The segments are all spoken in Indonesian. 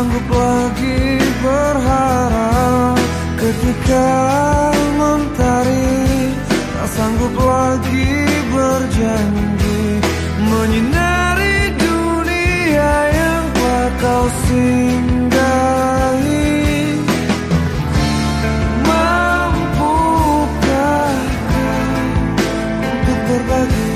sanggup lagi berharap. Ketika mentari tak sanggup lagi berjanji. Menyinari dunia yang telah kau singgahi. Mampukah untuk berbagi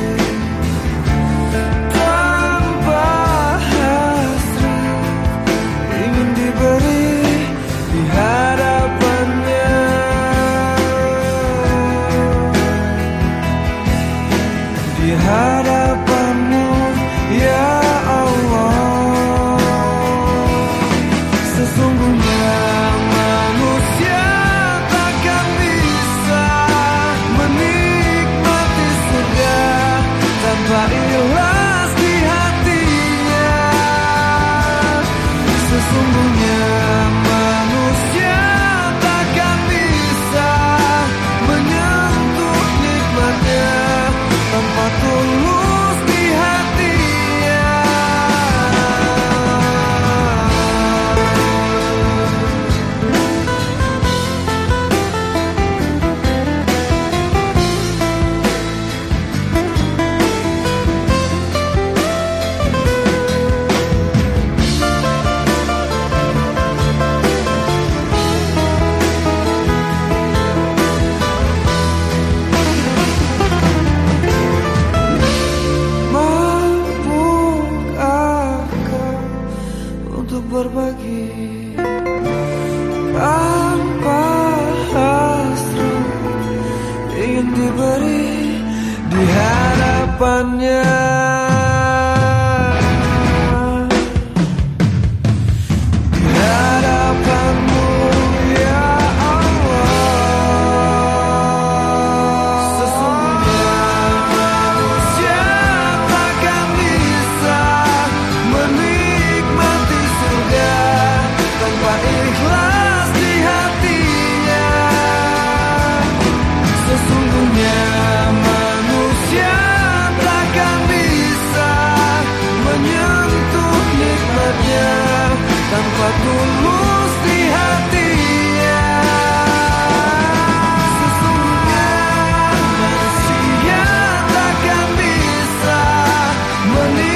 berbagi tanpa hasrat ingin diberi di hadapannya. Tanpa tulus di hatinya. Sesungguhnya manusia takkan bisa menikmati